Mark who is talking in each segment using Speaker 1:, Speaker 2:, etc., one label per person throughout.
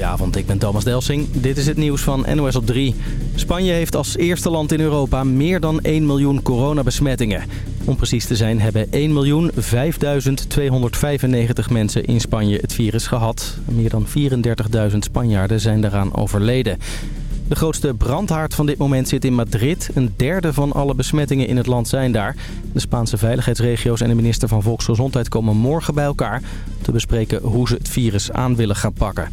Speaker 1: Goedenavond, ik ben Thomas Delsing. Dit is het nieuws van NOS op 3. Spanje heeft als eerste land in Europa meer dan 1 miljoen coronabesmettingen. Om precies te zijn hebben 1.005.295 mensen in Spanje het virus gehad. Meer dan 34.000 Spanjaarden zijn daaraan overleden. De grootste brandhaard van dit moment zit in Madrid. Een derde van alle besmettingen in het land zijn daar. De Spaanse veiligheidsregio's en de minister van Volksgezondheid komen morgen bij elkaar... te bespreken hoe ze het virus aan willen gaan pakken.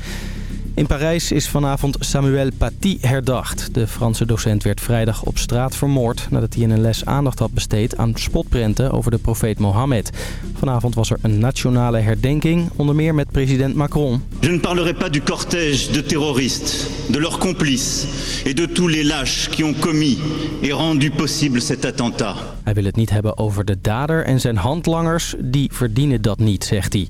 Speaker 1: In Parijs is vanavond Samuel Paty herdacht. De Franse docent werd vrijdag op straat vermoord... nadat hij in een les aandacht had besteed aan spotprenten over de profeet Mohammed. Vanavond was er een nationale herdenking, onder meer met president Macron.
Speaker 2: Je ne parlerai pas du cortège de terroristes, de leurs complices... et de tous les lâches qui ont commis et rendu possible cet attentat.
Speaker 1: Hij wil het niet hebben over de dader en zijn handlangers. Die verdienen dat niet, zegt hij.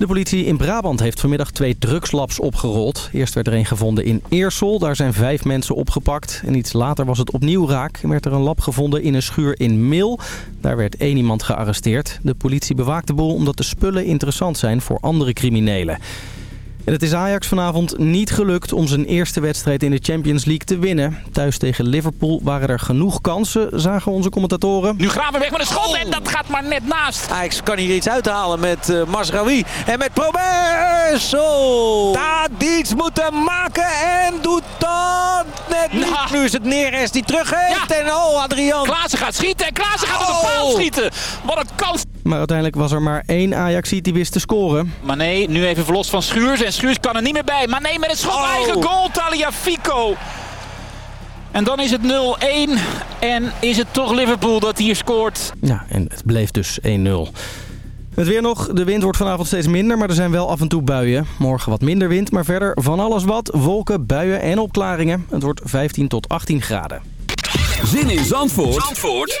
Speaker 1: De politie in Brabant heeft vanmiddag twee drugslabs opgerold. Eerst werd er een gevonden in Eersel. Daar zijn vijf mensen opgepakt. En iets later was het opnieuw raak. En werd er een lab gevonden in een schuur in Mil. Daar werd één iemand gearresteerd. De politie bewaakt de boel omdat de spullen interessant zijn voor andere criminelen. En het is Ajax vanavond niet gelukt om zijn eerste wedstrijd in de Champions League te winnen. Thuis tegen Liverpool waren er genoeg kansen, zagen onze commentatoren.
Speaker 3: Nu gaan we weg met een schot en dat gaat maar net naast.
Speaker 4: Ajax kan hier iets uithalen met uh, Masraoui en met Probesso. Tadic moeten maken en doet dat net niet.
Speaker 3: Nou.
Speaker 4: Nu is het Neres die teruggeeft
Speaker 3: Ja.
Speaker 4: en oh Adrian.
Speaker 3: Klaassen gaat schieten en Klaassen gaat op de
Speaker 4: Oh.
Speaker 3: paal schieten. Wat een kans.
Speaker 1: Maar uiteindelijk was er maar één Ajaxiet die wist te scoren.
Speaker 3: Maar nee, nu even verlost van Schuurs. En Schuurs kan er niet meer bij. Maar nee, met het schot
Speaker 4: Oh.
Speaker 3: eigen goal, Taliafico. En dan is het 0-1. En is het toch Liverpool dat hier scoort.
Speaker 1: Ja, en het bleef dus 1-0. Het weer nog. De wind wordt vanavond steeds minder, maar er zijn wel af en toe buien. Morgen wat minder wind, maar verder van alles wat. Wolken, buien en opklaringen. Het wordt 15 tot 18 graden.
Speaker 5: Zin in Zandvoort, Zandvoort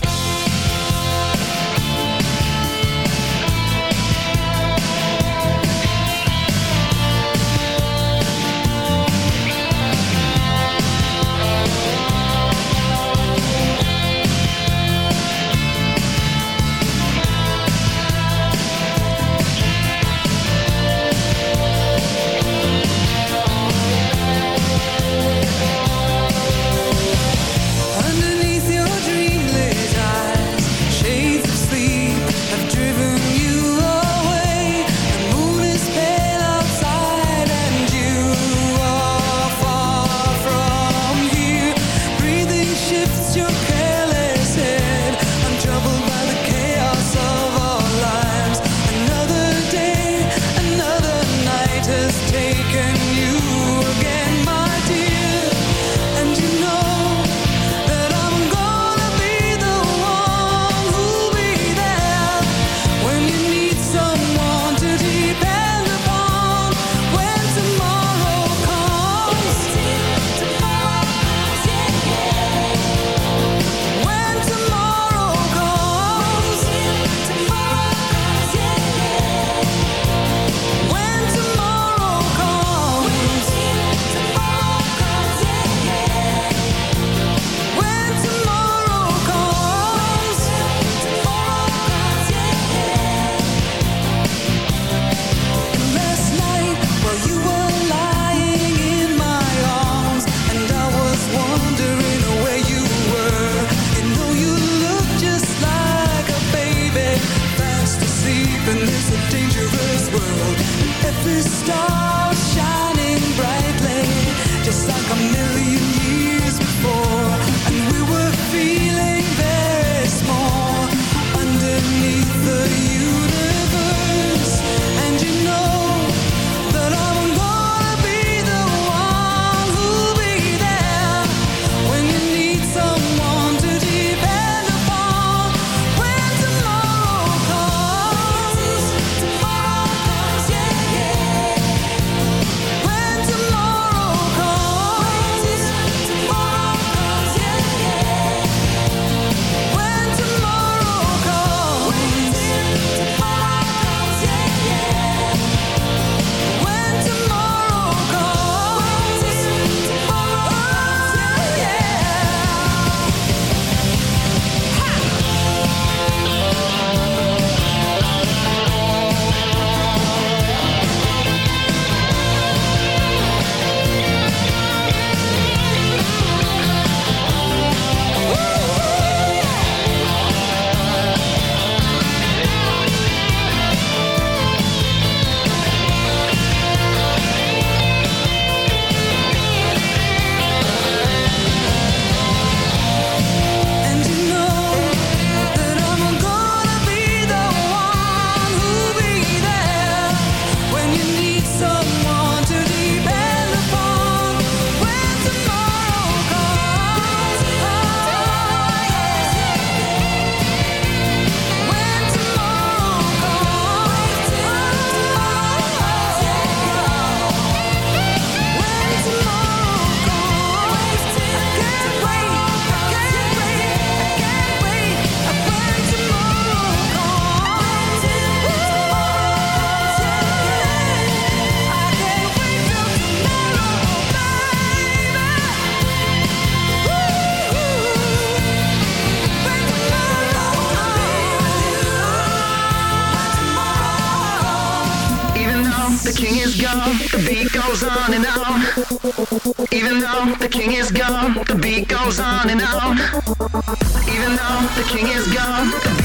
Speaker 6: the king is gone.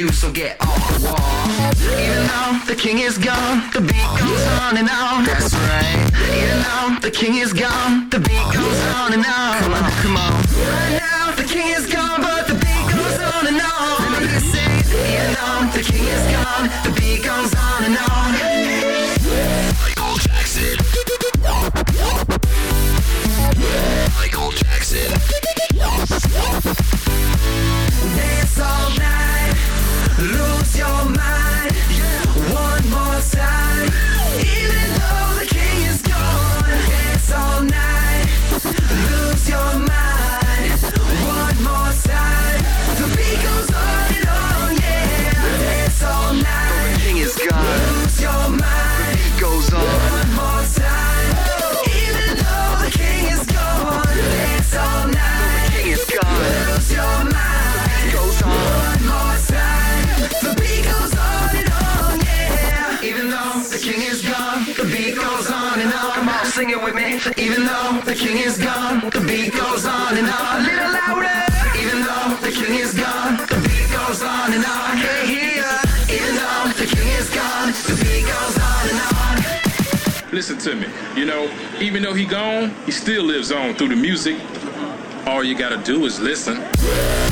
Speaker 6: with so get off the wall. Even though the king is gone, the beat goes on and on. That's right. Even though the king is gone, the beat goes on and on. Come on, come on. Right now, the king is gone, but the beat goes on and on. Let me say, even though the king is gone,
Speaker 7: through the music. All you gotta do is listen.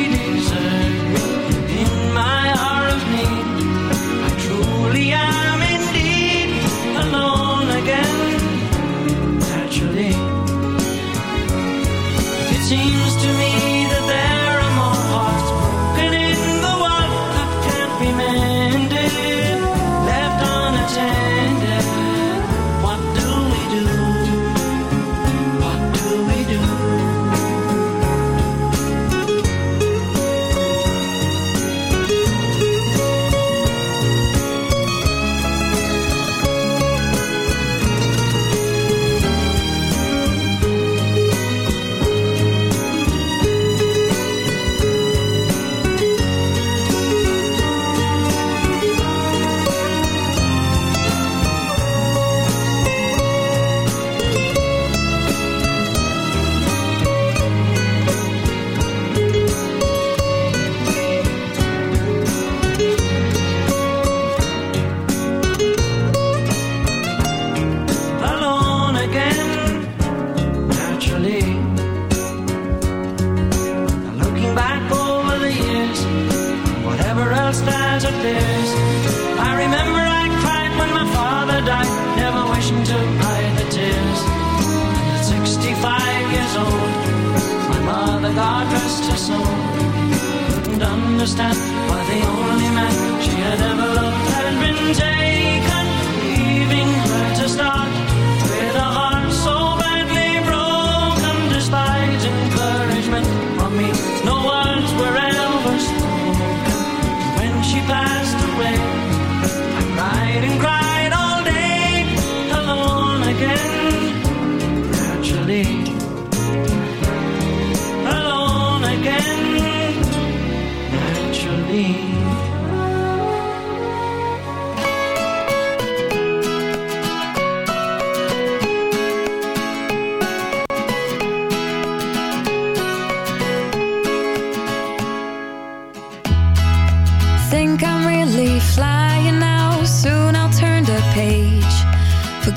Speaker 7: seems to me lost her soul. Couldn't understand why the only man she had ever loved had been taken.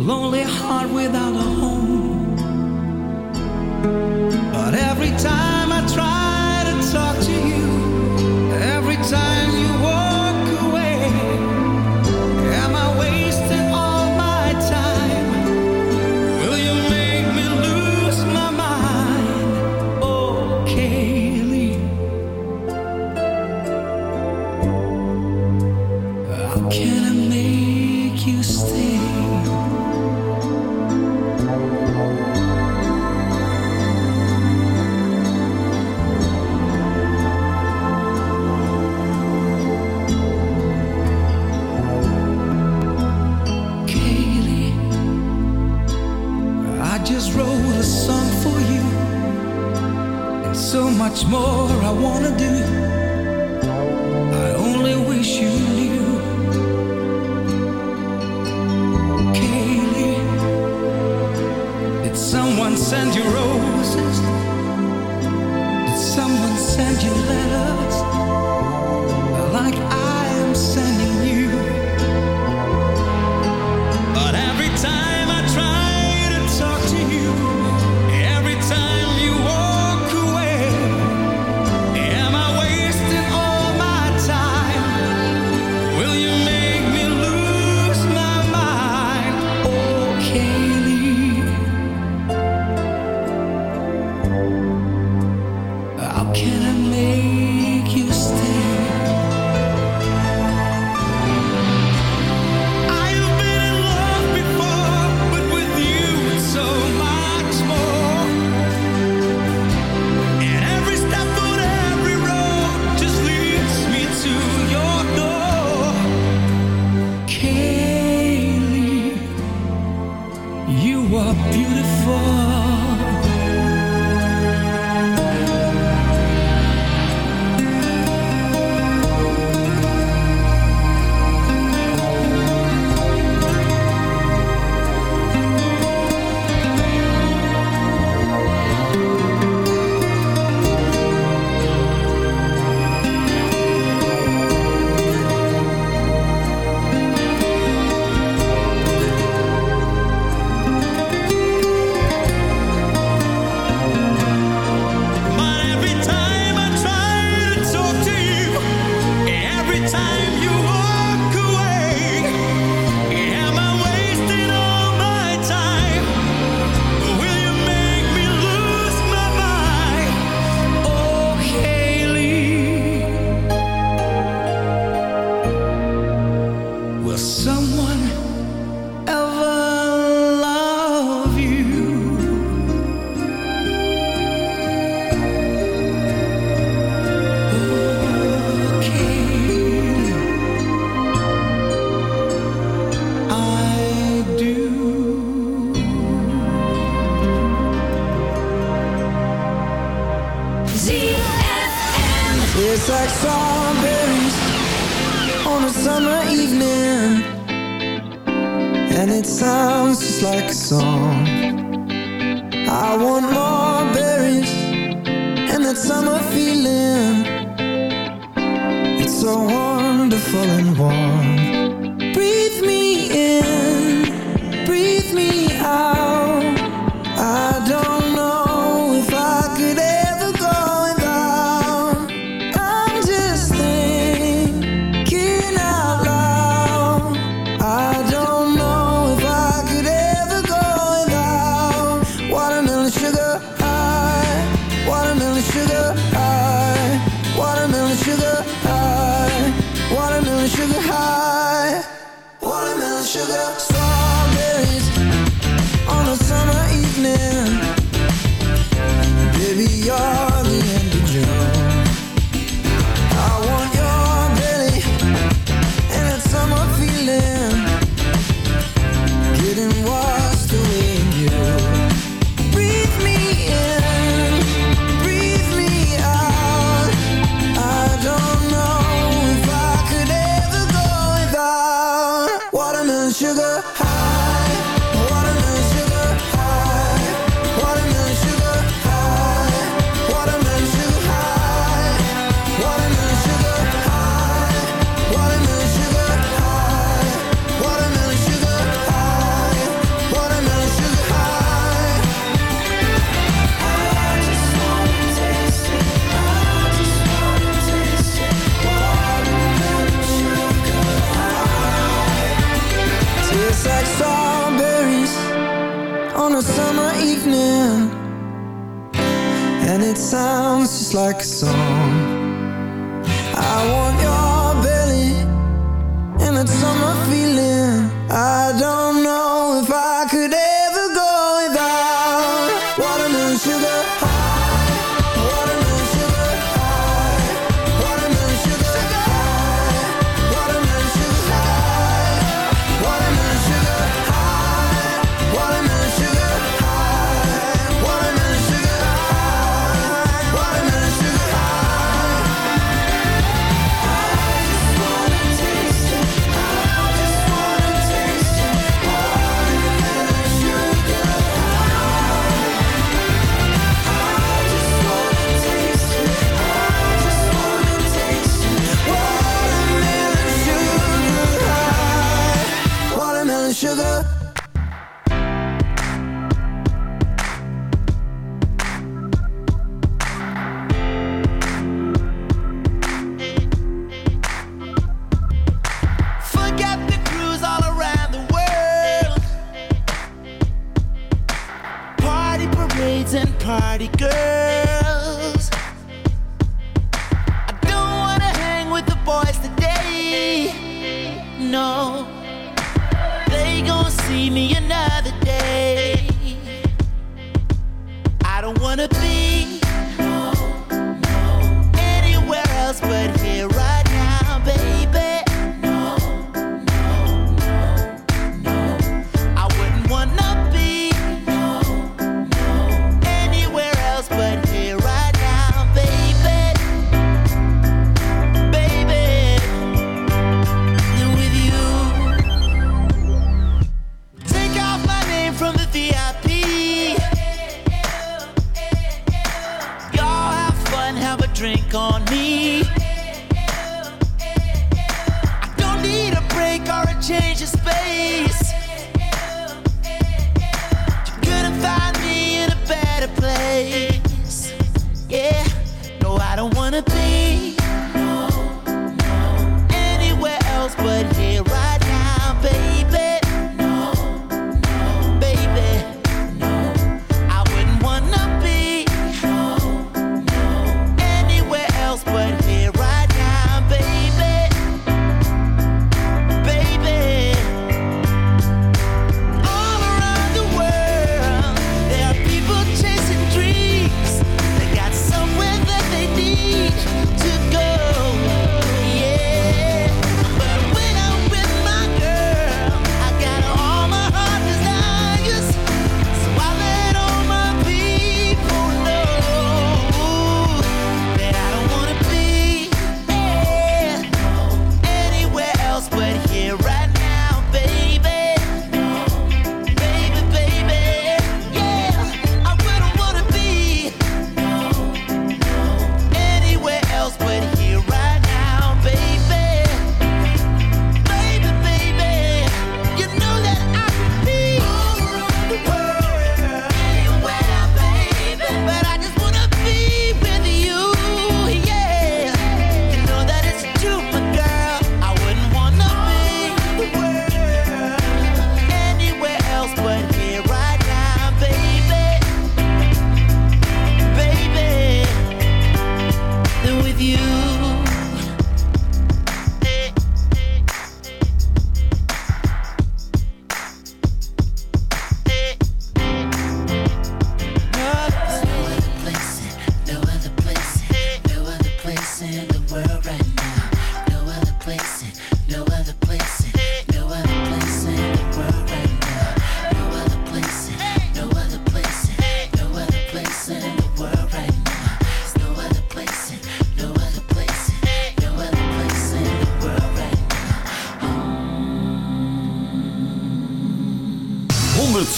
Speaker 8: Lonely heart without a home.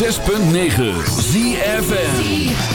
Speaker 8: 106.9 ZFN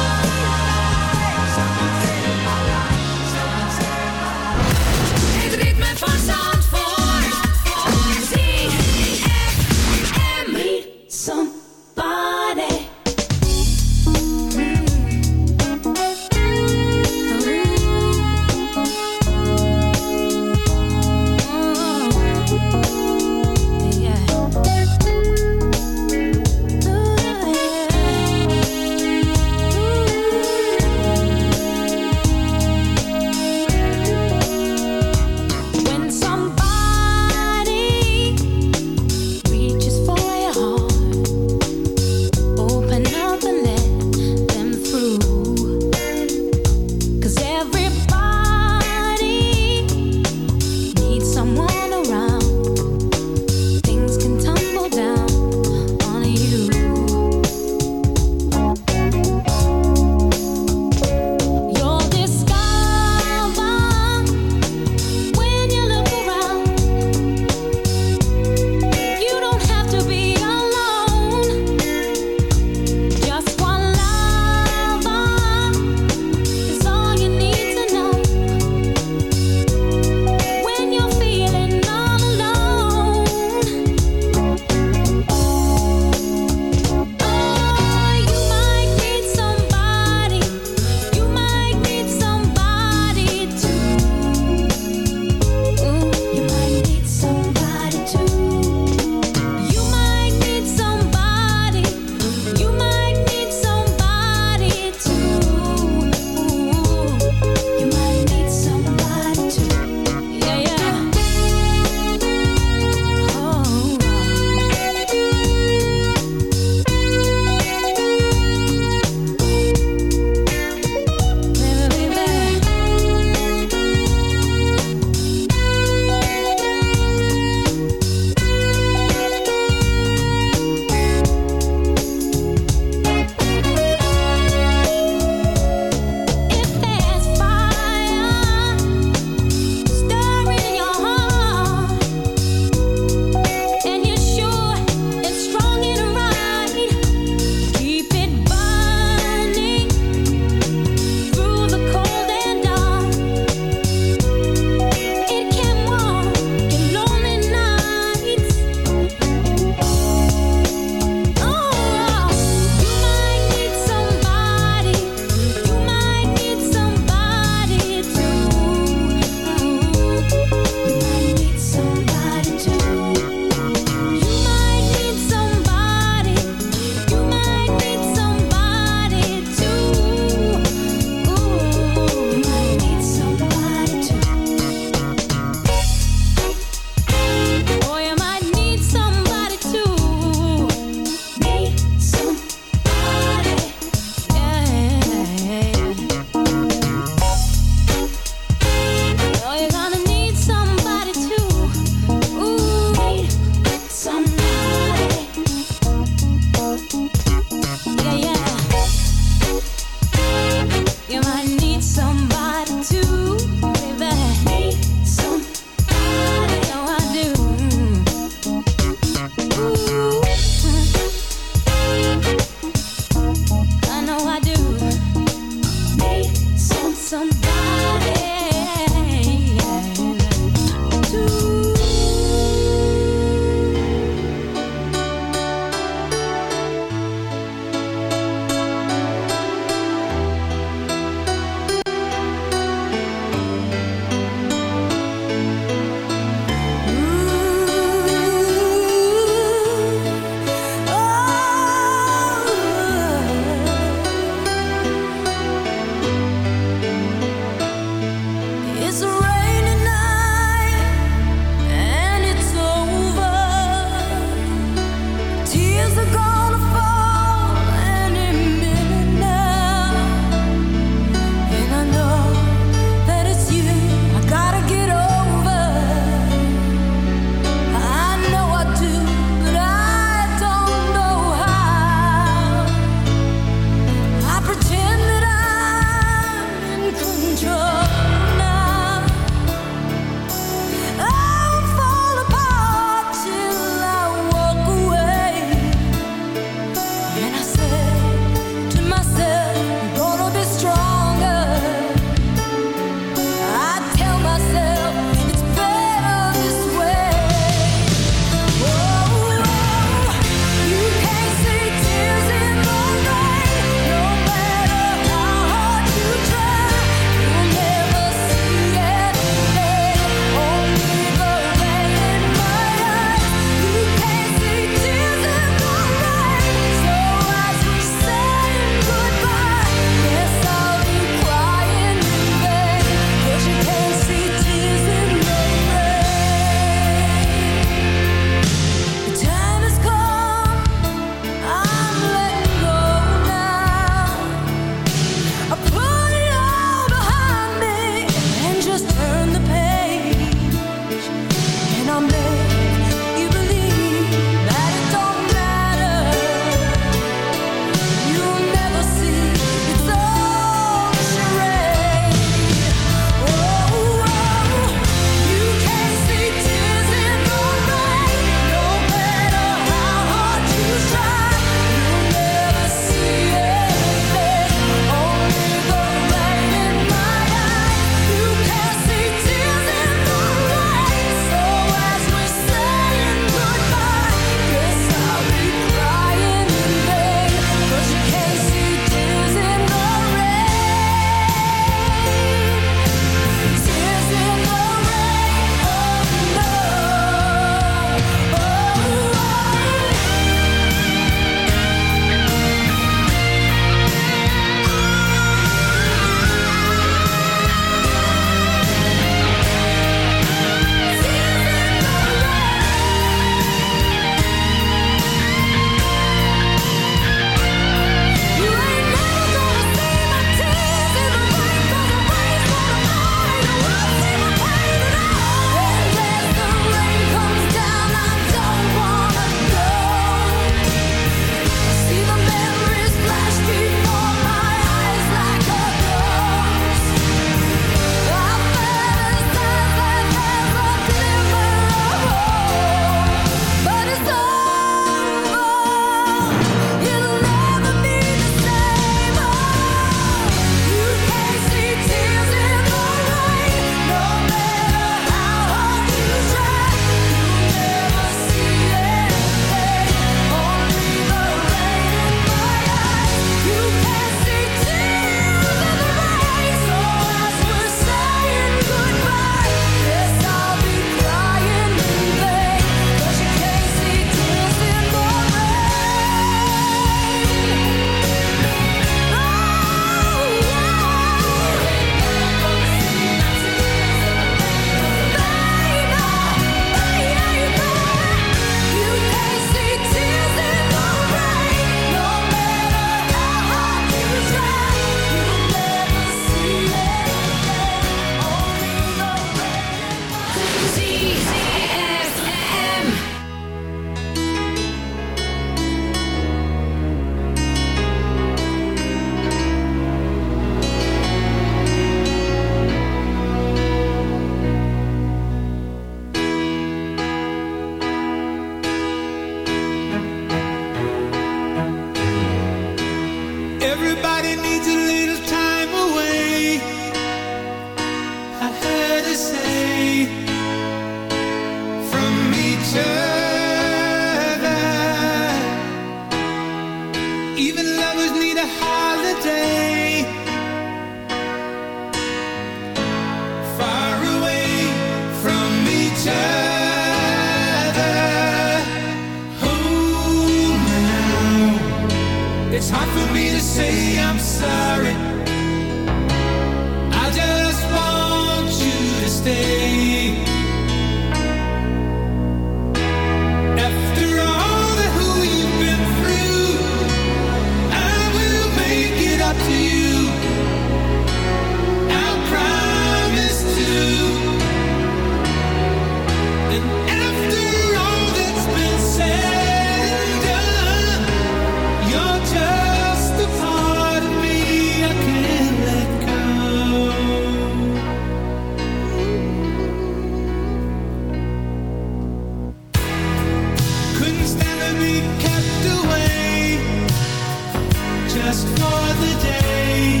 Speaker 8: for the day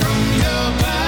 Speaker 8: from
Speaker 9: your body.